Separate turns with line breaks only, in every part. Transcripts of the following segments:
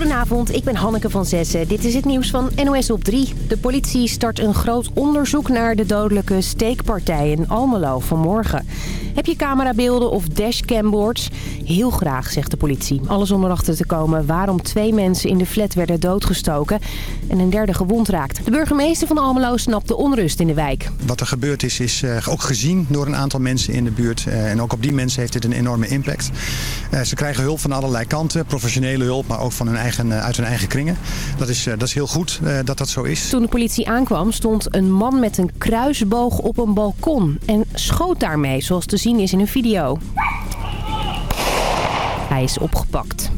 Goedenavond, ik ben Hanneke van Zessen. Dit is het nieuws van NOS op 3. De politie start een groot onderzoek naar de dodelijke steekpartij in Almelo vanmorgen. Heb je camerabeelden of dashcamboards? Heel graag, zegt de politie. Alles om erachter te komen waarom twee mensen in de flat werden doodgestoken en een derde gewond raakt. De burgemeester van Almelo snapt de onrust in de wijk.
Wat er gebeurd is, is uh, ook gezien door een aantal mensen in de buurt. Uh, en ook op die mensen heeft dit een enorme impact. Uh, ze krijgen hulp van allerlei kanten, professionele hulp, maar ook van hun eigen, uit hun eigen kringen. Dat is, dat is heel goed dat dat zo is.
Toen de politie aankwam stond een man met een kruisboog op een balkon en schoot daarmee, zoals te zien is in een video. Hij is opgepakt.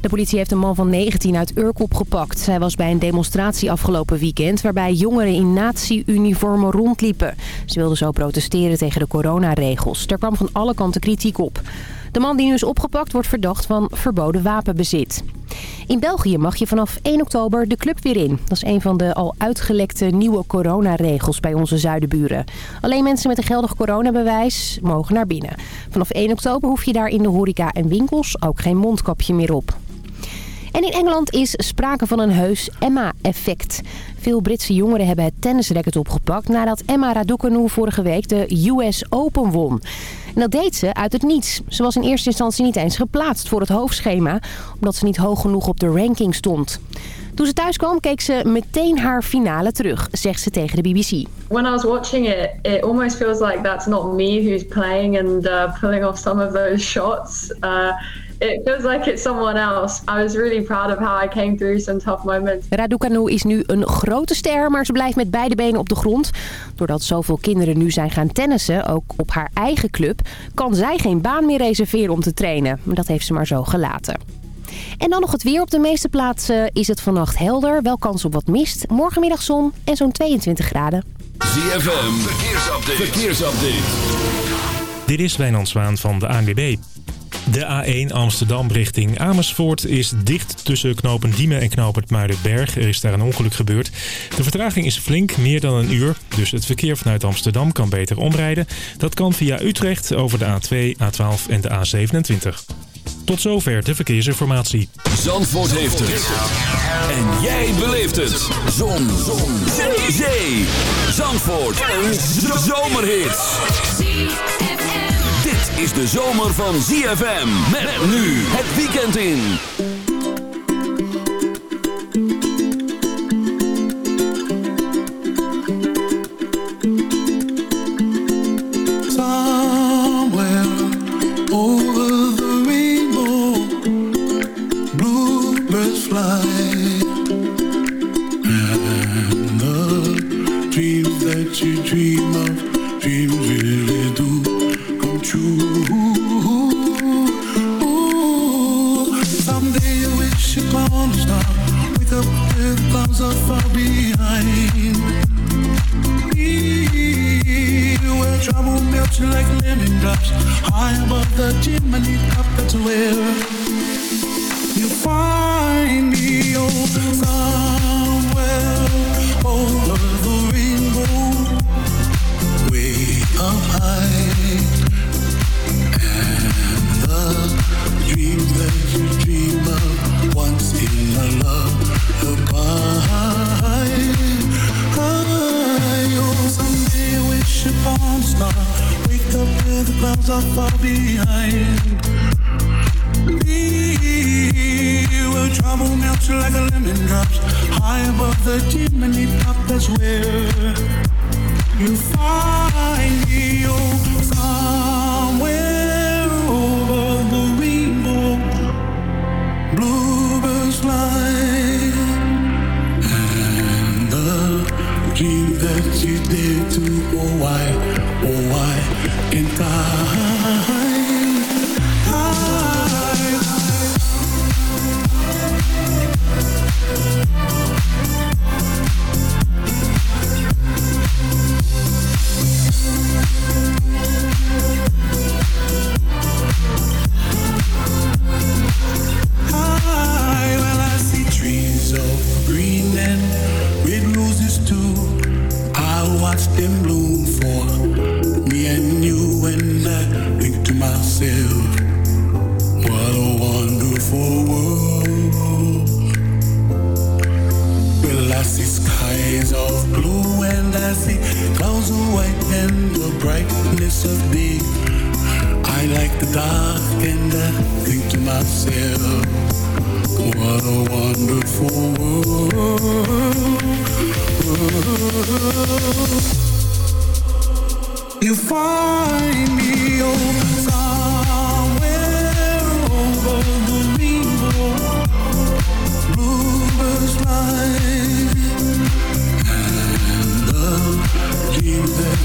De politie heeft een man van 19 uit Urk opgepakt. Hij was bij een demonstratie afgelopen weekend... waarbij jongeren in nazi-uniformen rondliepen. Ze wilden zo protesteren tegen de coronaregels. Er kwam van alle kanten kritiek op. De man die nu is opgepakt wordt verdacht van verboden wapenbezit. In België mag je vanaf 1 oktober de club weer in. Dat is een van de al uitgelekte nieuwe coronaregels bij onze zuidenburen. Alleen mensen met een geldig coronabewijs mogen naar binnen. Vanaf 1 oktober hoef je daar in de horeca en winkels ook geen mondkapje meer op. En in Engeland is sprake van een heus Emma-effect. Veel Britse jongeren hebben het tennisracket opgepakt... nadat Emma Raducanu vorige week de US Open won. En dat deed ze uit het niets. Ze was in eerste instantie niet eens geplaatst voor het hoofdschema... omdat ze niet hoog genoeg op de ranking stond. Toen ze thuis kwam, keek ze meteen haar finale terug, zegt ze tegen de BBC.
When I was watching it, it almost feels like that's not me who's playing and uh, pulling off some of those shots. Uh, it feels like it's someone else. I was really proud of how I came through some tough moments.
Raducanu is nu een grote ster, maar ze blijft met beide benen op de grond. Doordat zoveel kinderen nu zijn gaan tennissen, ook op haar eigen club, kan zij geen baan meer reserveren om te trainen. Maar dat heeft ze maar zo gelaten. En dan nog het weer. Op de meeste plaatsen is het vannacht helder. Wel kans op wat mist. Morgenmiddag zon en zo'n 22 graden.
ZFM, verkeersupdate. verkeersupdate.
Dit is Wijnand Zwaan van de ANWB. De A1 Amsterdam richting Amersfoort is dicht tussen knopen Diemen en knopen Muidenberg. Er is daar een ongeluk gebeurd. De vertraging is flink, meer dan een uur. Dus het verkeer vanuit Amsterdam kan beter omrijden. Dat kan via Utrecht over de A2, A12 en de A27. Tot zover de verkeersinformatie.
Zandvoort heeft het. En jij beleeft het. Zon. Zon. Zee. Zandvoort. Een zomerhit is de zomer van ZFM. Met, nu het weekend in.
Somewhere over wish upon a star. Wake up with clouds are far behind. We will trouble melts like lemon drops. High above the chimney top, that's where you find me. Oh, somewhere over the rainbow, way up high dreams that you behind. We will trouble melt like a lemon drops high above the chimney top. That's where you find me. Oh, to oh why, oh why in time. watch them bloom for me and you and I drink to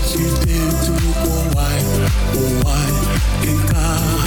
she did to oh why, oh why,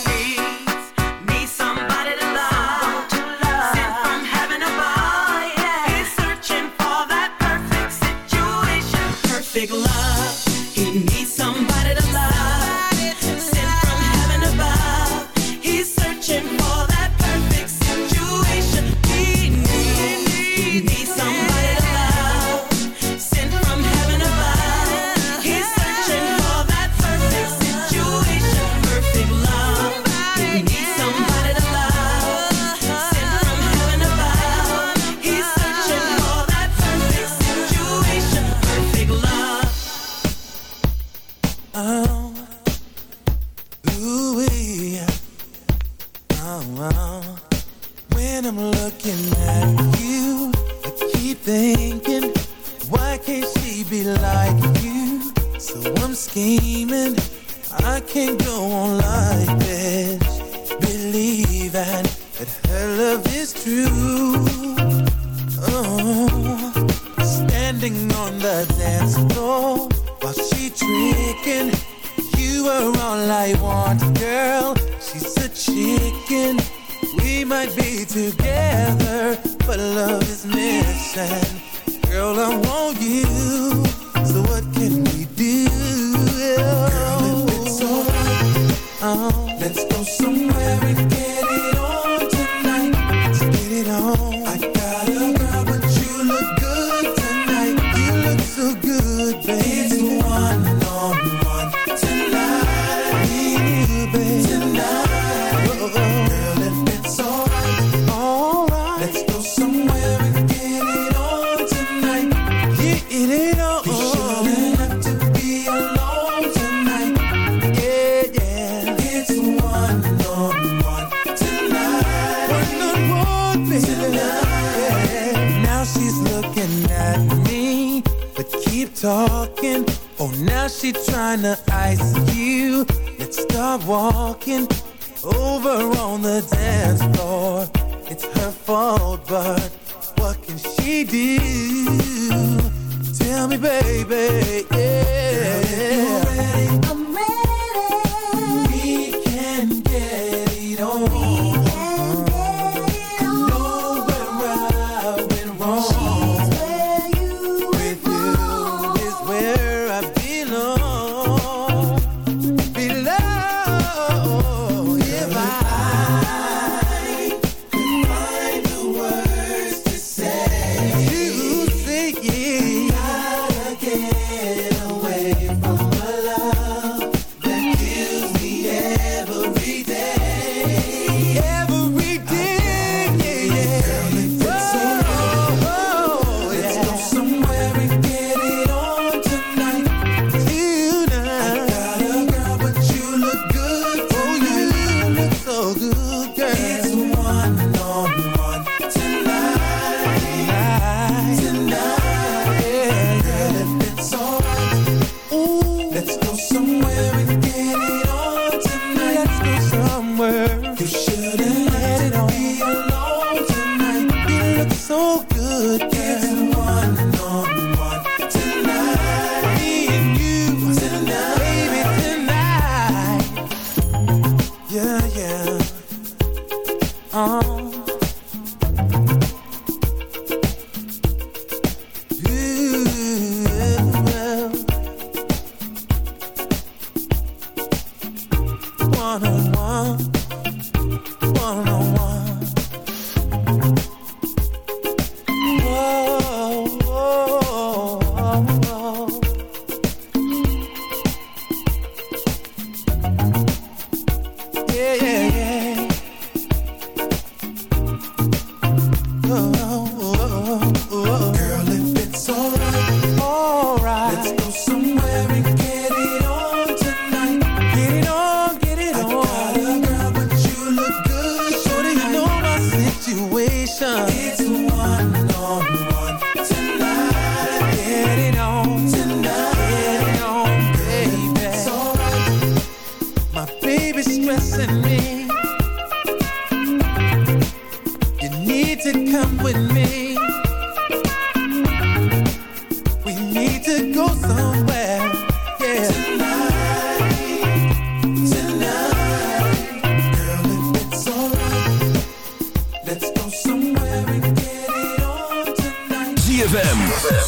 tricking. You were all I wanted, girl. She's a chicken. We might be together, but love is missing. Girl, I want you. So what can we do? Girl, if it's alright, oh, let's go somewhere. walking over on the dance floor.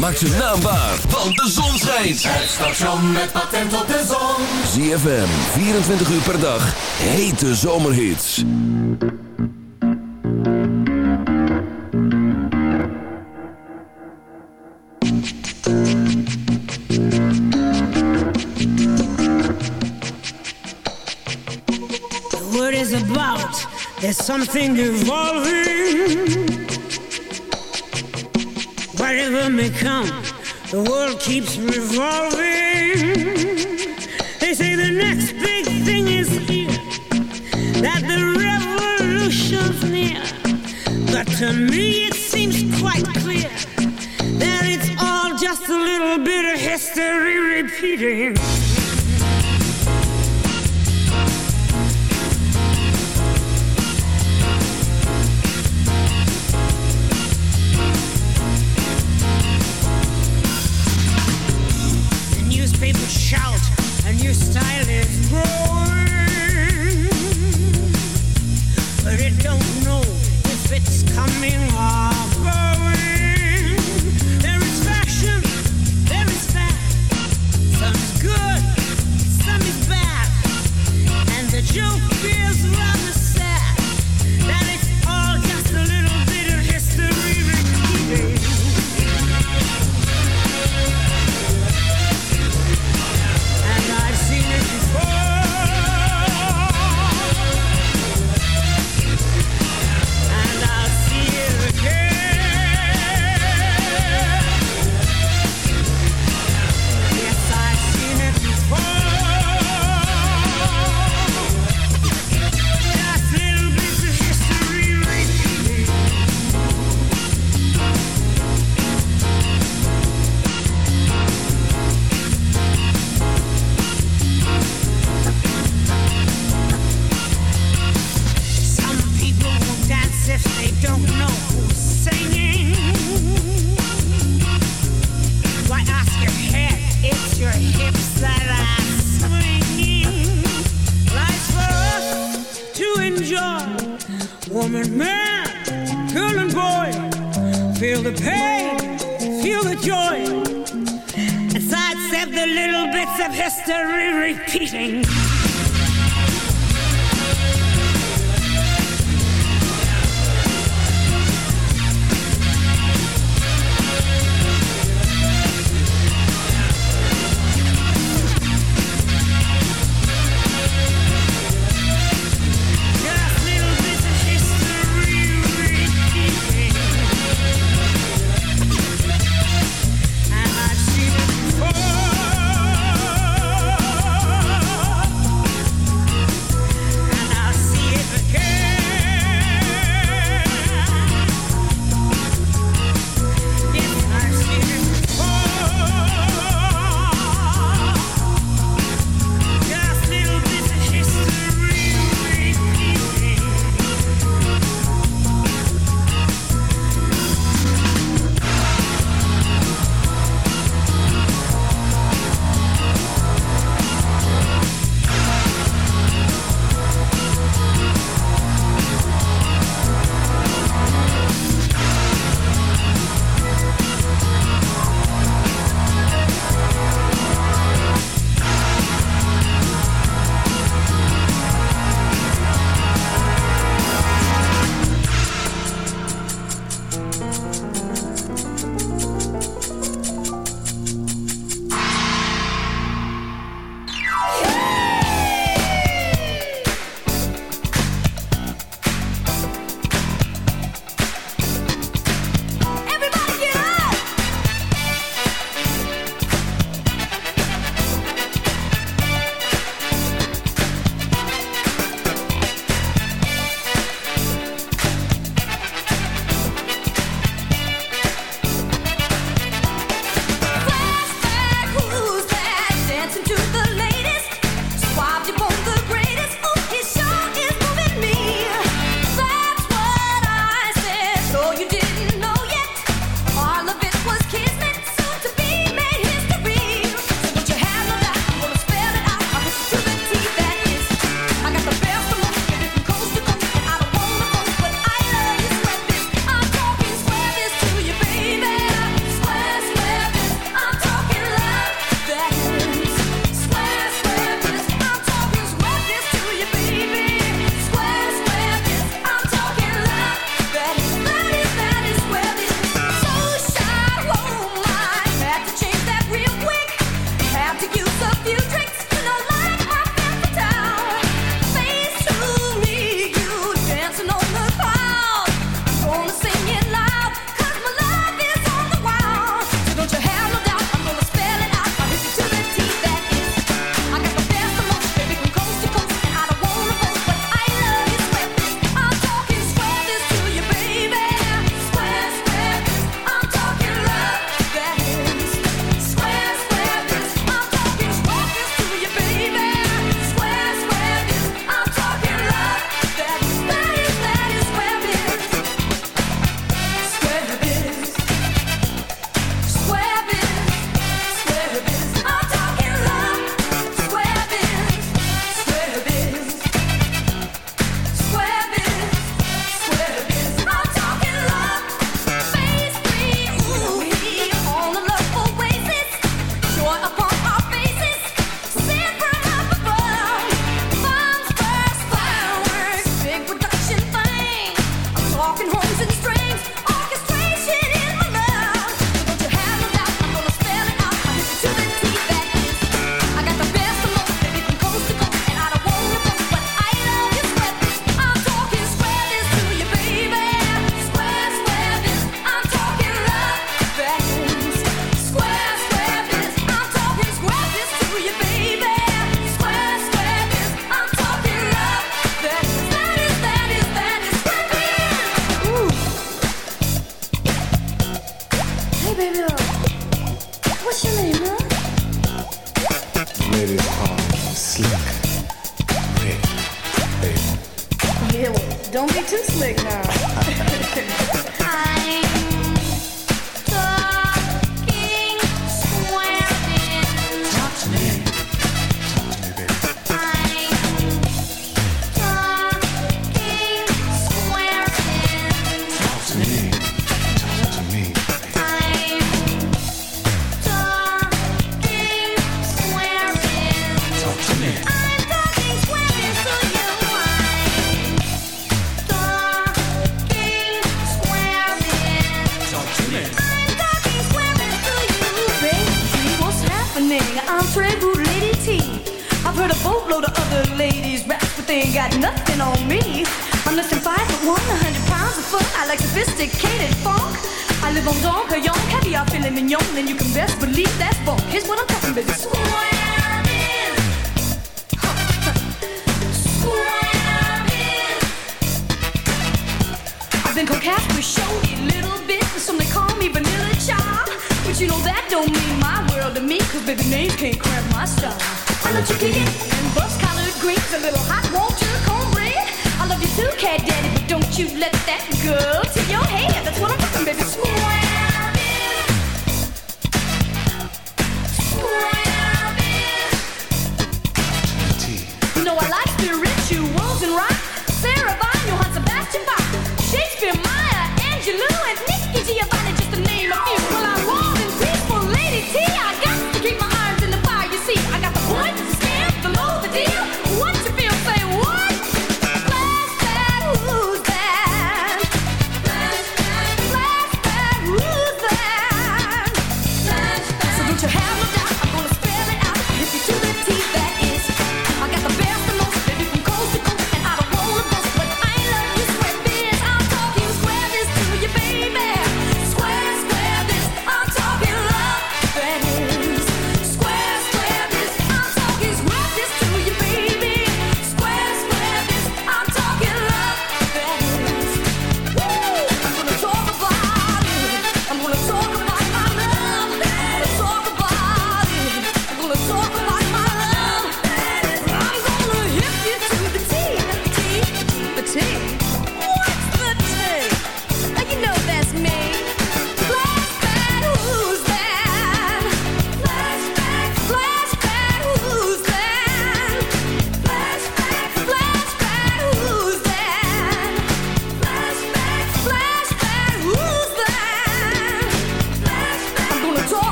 Maak ze naam waar, want de zon schijnt.
Het station met patent op de zon.
ZFM, 24 uur per dag, hete zomerhits.
The is about, there's something evolving. The world keeps revolving.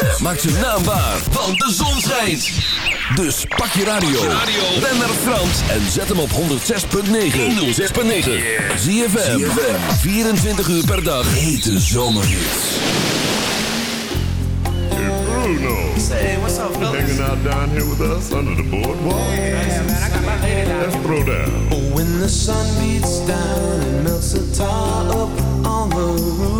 ZFM, maak zijn naam waar, want de zon schijnt. Dus pak je radio, ren naar Frans en zet hem op 106.9. 106.9. ZFM, 24 uur per dag, hete zomerhits.
Bruno.
Say, what's up, fellas?
Hanging out down here with us under the boardwalk.
Yeah, man, I got my lady down
Let's throw down.
Oh, when the sun beats down and melts the tar up on the roof.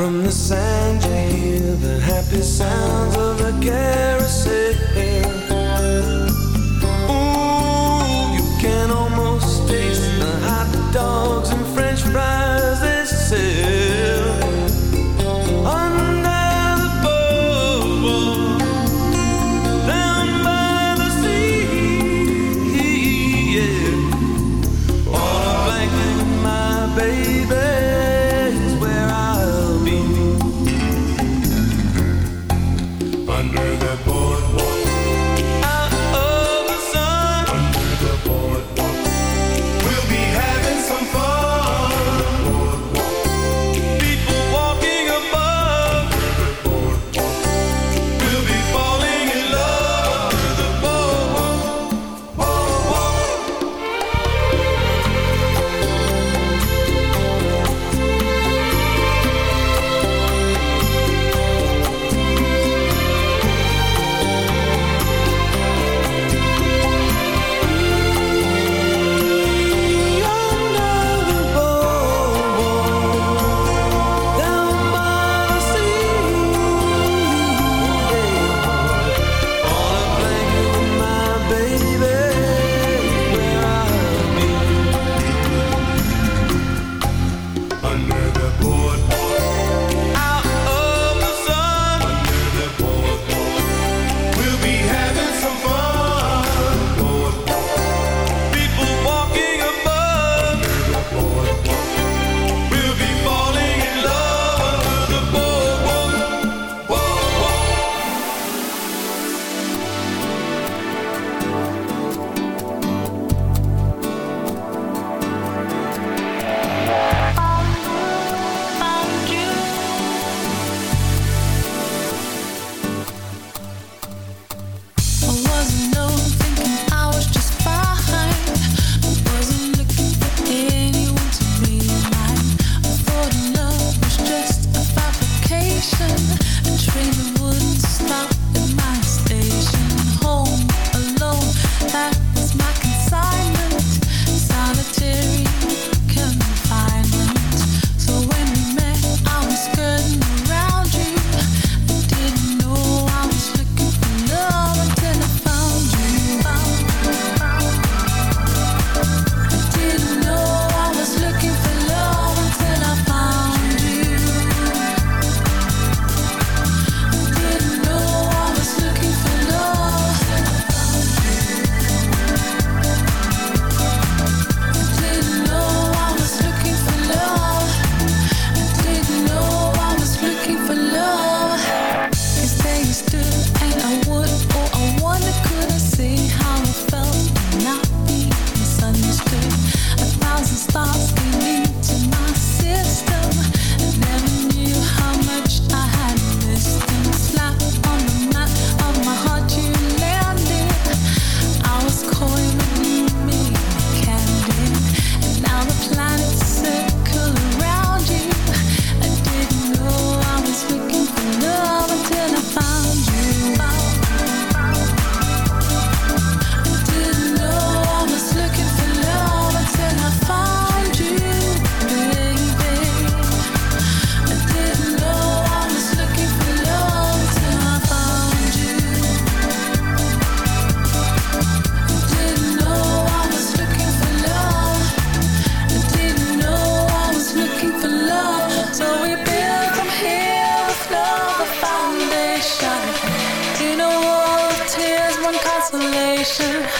From the sand you hear the happy sounds of a
carousel. 是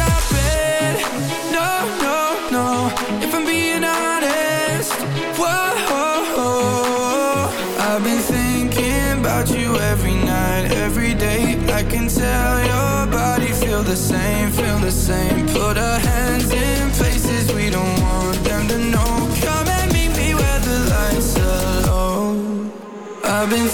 the same, feel the same. Put our hands in places we don't want them to know. Come and meet me where the lights are low. I've been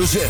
hoofdletter Z.